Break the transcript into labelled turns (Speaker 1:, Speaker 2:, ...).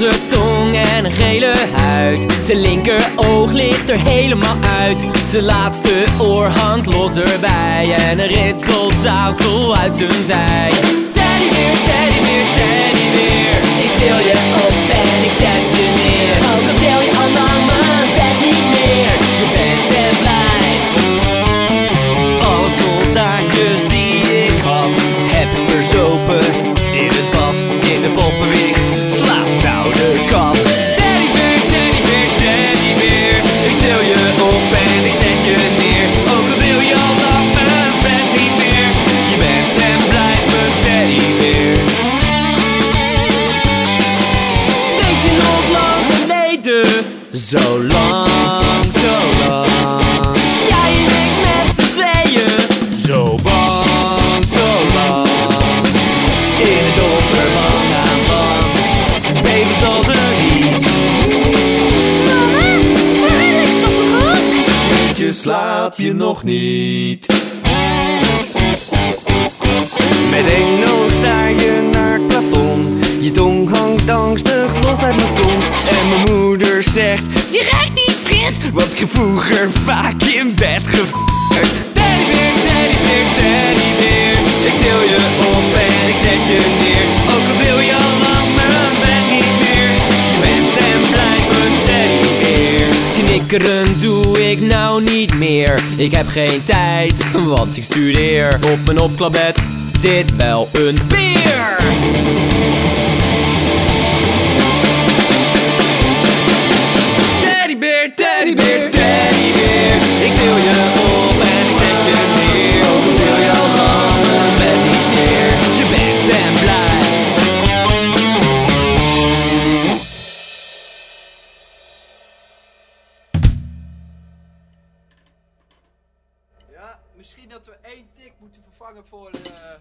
Speaker 1: roze tong en een gele huid. Zijn linker oog ligt er helemaal uit. Zijn laatste oor hangt los erbij. En een ritselt zazel uit zijn zij. Teddy weer, teddy meer, teddy. Zo lang, zo lang. Jij en ik met z'n tweeën. Zo bang, zo lang. In het donker, man aan man. Bevend als een riet.
Speaker 2: Mama, waar ligt op de grond?
Speaker 3: Je slaap je nog niet.
Speaker 1: Met één Je rijdt niet fris, wat ik vroeger vaak in bed gevoerd. Teddybeer, teddybeer, teddybeer. Ik til je op en ik zet je neer. Ook al wil je al lang mijn bed niet meer. Je bent en blijft mijn teddybeer. Knikkeren doe ik nou niet meer. Ik heb geen tijd, want ik studeer. Op mijn opklapbed zit wel een beer. Teddybeer, teddybeer. Ik wil je op en ik zet je neer. Al wil lang mijn bed niet meer. Je bent en blijft.
Speaker 4: Ja, misschien dat we één tik moeten vervangen voor de...